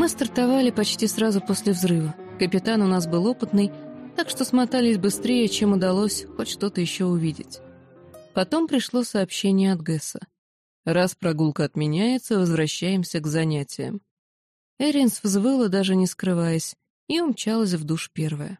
Мы стартовали почти сразу после взрыва. Капитан у нас был опытный, так что смотались быстрее, чем удалось хоть что-то еще увидеть. Потом пришло сообщение от Гесса. Раз прогулка отменяется, возвращаемся к занятиям. Эринс взвыла, даже не скрываясь, и умчалась в душ первая.